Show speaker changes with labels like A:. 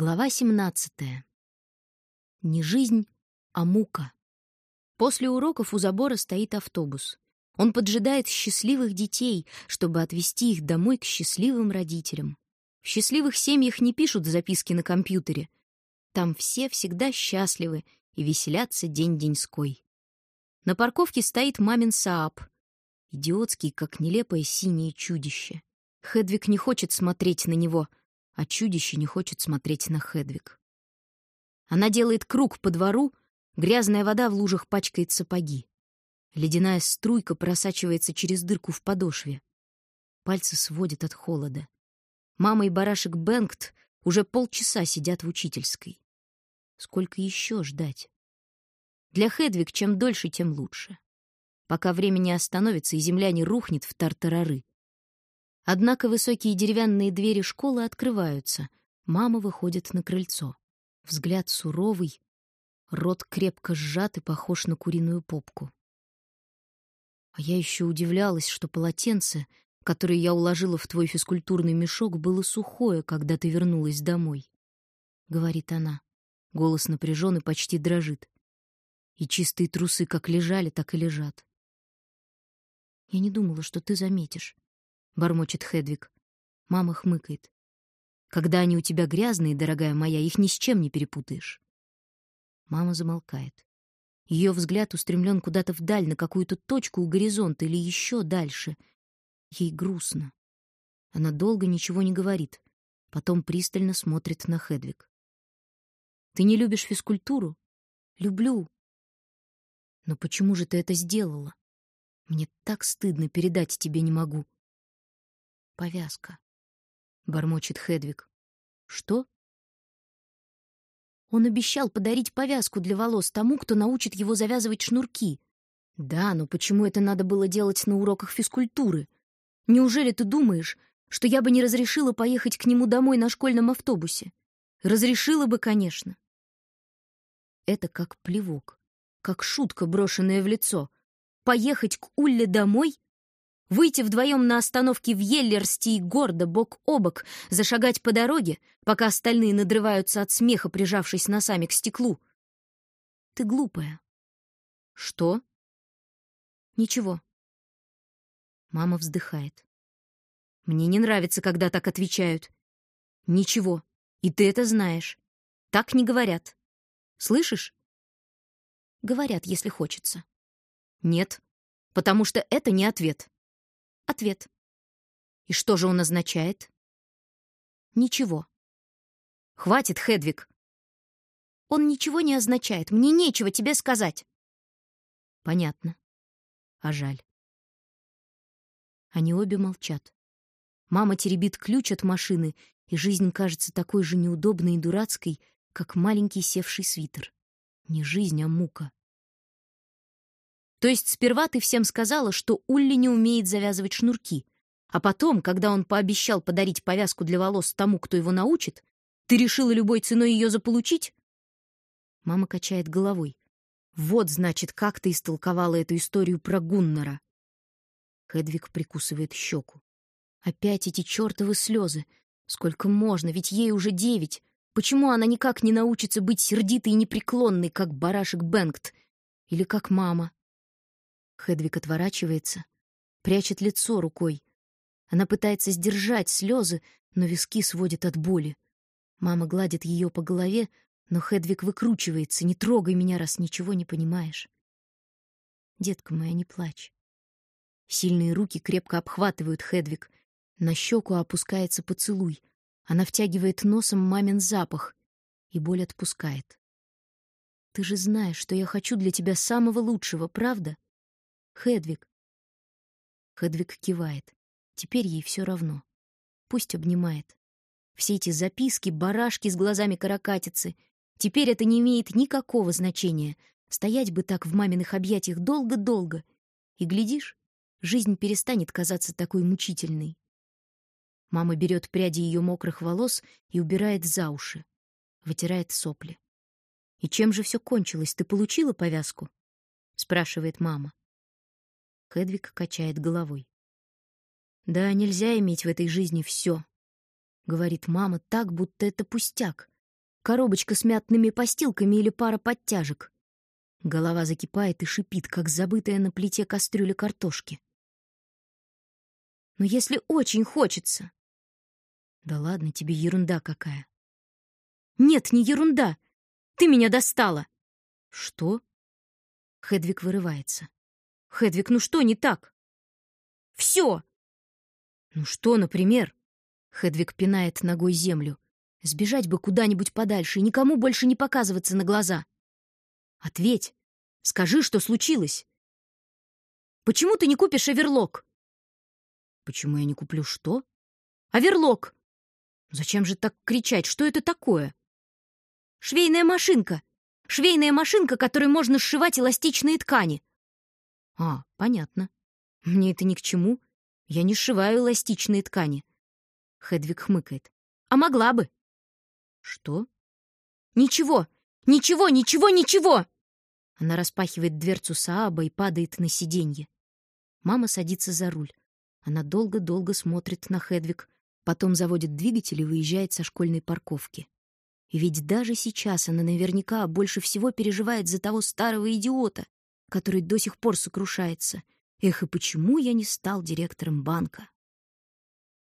A: Глава 17. Не жизнь, а мука. После уроков у забора стоит автобус. Он поджидает счастливых детей, чтобы отвезти их домой к счастливым родителям. В счастливых семьях не пишут записки на компьютере. Там все всегда счастливы и веселятся день-деньской. На парковке стоит мамин Сааб. Идиотский, как нелепое синее чудище. Хедвик не хочет смотреть на него — а чудище не хочет смотреть на Хедвиг. Она делает круг по двору, грязная вода в лужах пачкает сапоги. Ледяная струйка просачивается через дырку в подошве. Пальцы сводят от холода. Мама и барашек Бенгт уже полчаса сидят в учительской. Сколько еще ждать? Для Хедвиг чем дольше, тем лучше. Пока время не остановится и земля не рухнет в тартарары. Однако высокие деревянные двери школы открываются. Мама выходит на крыльцо. Взгляд суровый, рот крепко сжат и похож на куриную попку. А я еще удивлялась, что полотенце, которое я уложила в твой физкультурный мешок, было сухое, когда ты вернулась домой. Говорит она. Голос напряжен и почти дрожит. И чистые трусы как лежали, так и лежат. Я не думала, что ты заметишь бормочет Хедвиг. Мама хмыкает. Когда они у тебя грязные, дорогая моя, их ни с чем не перепутаешь. Мама замолкает. Ее взгляд устремлен куда-то вдаль, на какую-то точку у горизонта или еще дальше. Ей грустно. Она долго ничего не говорит, потом пристально смотрит на Хедвиг. Ты не любишь физкультуру? Люблю. Но почему же ты это сделала? Мне так стыдно передать тебе не могу. Повязка. Бормочет Хедвиг. Что? Он обещал подарить повязку для волос тому, кто научит его завязывать шнурки. Да, но почему это надо было делать на уроках физкультуры? Неужели ты думаешь, что я бы не разрешила поехать к нему домой на школьном автобусе? Разрешила бы, конечно. Это как плевок, как шутка, брошенная в лицо. Поехать к Улле домой Выйти вдвоем на остановке в Еллерсти и гордо, бок о бок, зашагать по дороге, пока остальные надрываются от смеха, прижавшись носами к стеклу. Ты глупая. Что? Ничего. Мама вздыхает. Мне не нравится, когда так отвечают. Ничего. И ты это знаешь. Так не говорят. Слышишь? Говорят, если хочется. Нет, потому что это не ответ. Ответ. И что же он означает? Ничего. Хватит, Хедвиг. Он ничего не означает. Мне нечего тебе сказать. Понятно. А жаль. Они обе молчат. Мама теребит ключ от машины, и жизнь кажется такой же неудобной и дурацкой, как маленький севший свитер. Не жизнь, а мука. То есть сперва ты всем сказала, что Улли не умеет завязывать шнурки, а потом, когда он пообещал подарить повязку для волос тому, кто его научит, ты решила любой ценой ее заполучить? Мама качает головой. Вот, значит, как ты истолковала эту историю про Гуннера. Хедвиг прикусывает щеку. Опять эти чертовы слезы. Сколько можно, ведь ей уже девять. Почему она никак не научится быть сердитой и непреклонной, как барашек Бенгт? Или как мама? Хедвиг отворачивается, прячет лицо рукой. Она пытается сдержать слезы, но виски сводят от боли. Мама гладит ее по голове, но Хедвиг выкручивается. «Не трогай меня, раз ничего не понимаешь». «Детка моя, не плачь». Сильные руки крепко обхватывают Хедвиг. На щеку опускается поцелуй. Она втягивает носом мамин запах, и боль отпускает. «Ты же знаешь, что я хочу для тебя самого лучшего, правда?» Хедвиг. Хедвиг кивает. Теперь ей все равно. Пусть обнимает. Все эти записки, барашки с глазами каракатицы. Теперь это не имеет никакого значения. Стоять бы так в маминых объятиях долго-долго. И, глядишь, жизнь перестанет казаться такой мучительной. Мама берет пряди ее мокрых волос и убирает за уши. Вытирает сопли. «И чем же все кончилось? Ты получила повязку?» — спрашивает мама. Хедвиг качает головой. «Да, нельзя иметь в этой жизни все», — говорит мама так, будто это пустяк. коробочка с мятными постилками или пара подтяжек. Голова закипает и шипит, как забытая на плите кастрюля картошки. Но если очень хочется... Да ладно тебе, ерунда какая. Нет, не ерунда. Ты меня достала. Что? Хедвик вырывается. Хедвик, ну что не так? Все. Ну что, например? Хедвик пинает ногой землю. Сбежать бы куда-нибудь подальше и никому больше не показываться на глаза. Ответь. Скажи, что случилось. Почему ты не купишь оверлок? Почему я не куплю что? Оверлок. Зачем же так кричать? Что это такое? Швейная машинка. Швейная машинка, которой можно сшивать эластичные ткани. А, понятно. Мне это ни к чему. Я не сшиваю эластичные ткани. Хедвиг хмыкает. А могла бы. Что? Ничего, ничего, ничего, ничего! Она распахивает дверцу Сааба и падает на сиденье. Мама садится за руль. Она долго-долго смотрит на Хедвиг, потом заводит двигатель и выезжает со школьной парковки. Ведь даже сейчас она наверняка больше всего переживает за того старого идиота, который до сих пор сокрушается. Эх, и почему я не стал директором банка?